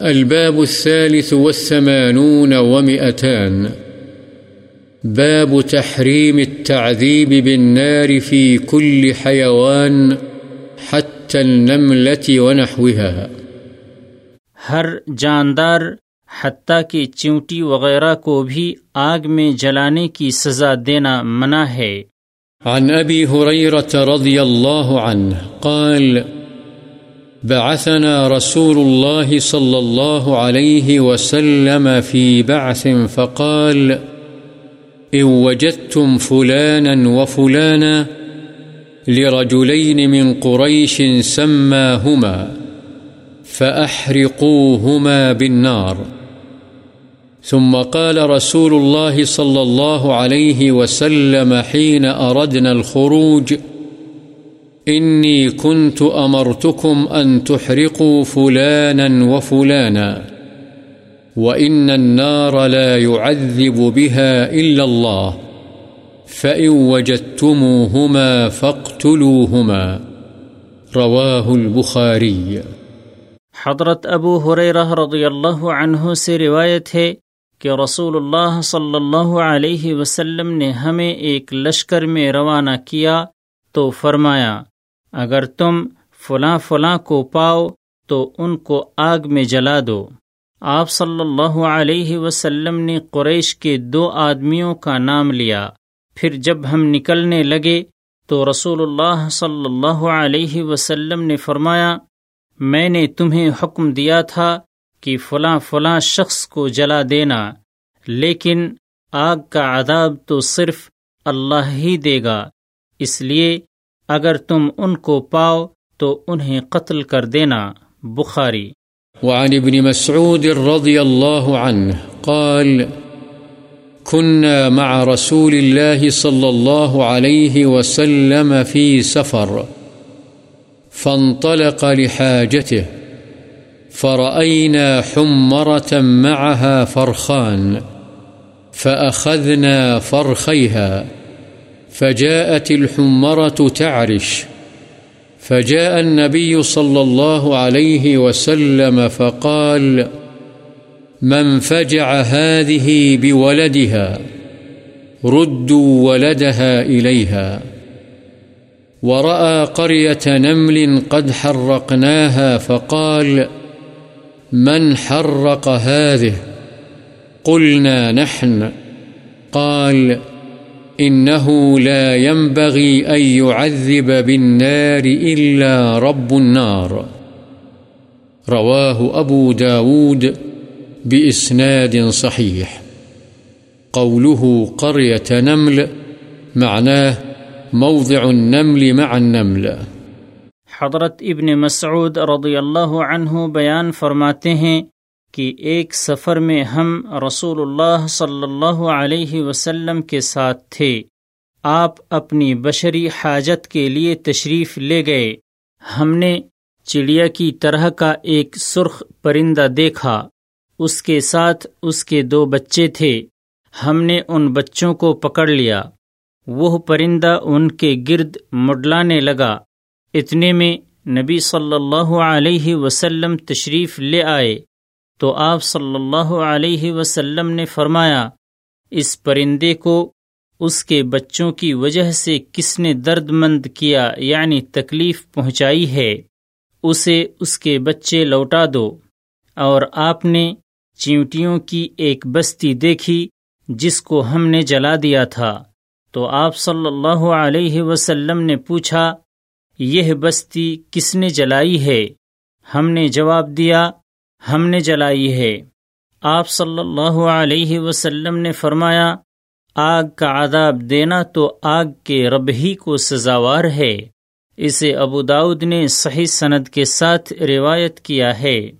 الباب الثالث والثمانون ومئتان. باب تحريم التعذيب بالنار في كل حيوان حتى النملة ونحوها. ہر جاندار حتیٰ کہ چونٹی وغیرہ کو بھی آگ میں جلانے کی سزا دینا منع ہے۔ عن أبي هريرة رضي الله عنه قال بعثنا رسول الله صلى الله عليه وسلم في بعث فقال إن وجدتم فلانا وفلانا لرجلين من قريش سماهما فأحرقوهما بالنار. ثم قال رسول الله صلى الله عليه وسلم حين أردنا الخروج إني كنت أمرتكم أن تحرقوا فلانا وفلانا، وإن النار لا يعذب بها إلا الله، فإن وجدتموهما فاقتلوهما، رواه البخاري. حضرت ابو حریرہ رضی اللہ عنہ سے روایت ہے کہ رسول اللہ صلی اللہ علیہ وسلم نے ہمیں ایک لشکر میں روانہ کیا تو فرمایا اگر تم فلاں فلاں کو پاؤ تو ان کو آگ میں جلا دو۔ آپ صلی اللہ علیہ وسلم نے قریش کے دو آدمیوں کا نام لیا۔ پھر جب ہم نکلنے لگے تو رسول اللہ صلی اللہ علیہ وسلم نے فرمایا، میں نے تمہیں حکم دیا تھا کہ فلاں فلاں شخص کو جلا دینا، لیکن آگ کا عذاب تو صرف اللہ ہی دے گا۔ اس لیے اگر تم ان کو پاؤ تو انہیں قتل کر دینا۔ بخاری۔ وعن ابن مسعود رضي الله عنه قال كنا مع رسول الله صلى الله عليه وسلم في سفر، فانطلق لحاجته فرأينا حمرة معها فرخان، فأخذنا فرخيها فجاءت الحمرة تعرش. فجاء النبي صلى الله عليه وسلم فقال، من فجع هذه بولدها، ردوا ولدها إليها. ورأى قرية نمل قد حرقناها فقال، من حرق هذه؟ قلنا، نحن. قال إنه لا ينبغي أن يعذب بالنار إلا رب النار. رواه أبو داود بإسناد صحيح. قوله قرية نمل معناه موضع النمل مع النمل. حضرت ابن مسعود رضی اللہ عنہ بیان فرماتے ہیں کہ ایک سفر میں ہم رسول اللہ صلی اللہ علیہ وسلم کے ساتھ تھے۔ آپ اپنی بشری حاجت کے لیے تشریف لے گئے۔ ہم نے چڑیا کی طرح کا ایک سرخ پرندہ دیکھا۔ اس کے ساتھ اس کے دو بچے تھے۔ ہم نے ان بچوں کو پکڑ لیا۔ وہ پرندہ ان کے گرد مڈلانے لگا۔ اتنے میں نبی صلی اللہ علیہ وسلم تشریف لے آئے۔ تو آپ صلی اللہ علیہ وسلم نے فرمایا، اس پرندے کو اس کے بچوں کی وجہ سے کس نے درد مند کیا یعنی تکلیف پہنچائی ہے، اسے اس کے بچے لوٹا دو۔ اور آپ نے چیونٹیوں کی ایک بستی دیکھی، جس کو ہم نے جلا دیا تھا۔ تو آپ صلی اللہ علیہ وسلم نے پوچھا، یہ بستی کس نے جلائی ہے؟ ہم نے جواب دیا ہم نے جلائی ہے۔ آپ صلی اللہ علیہ وسلم نے فرمایا، آگ کا عذاب دینا تو آگ کے رب ہی کو سزاوار ہے۔ اسے ابو داود نے صحیح سند کے ساتھ روایت کیا ہے۔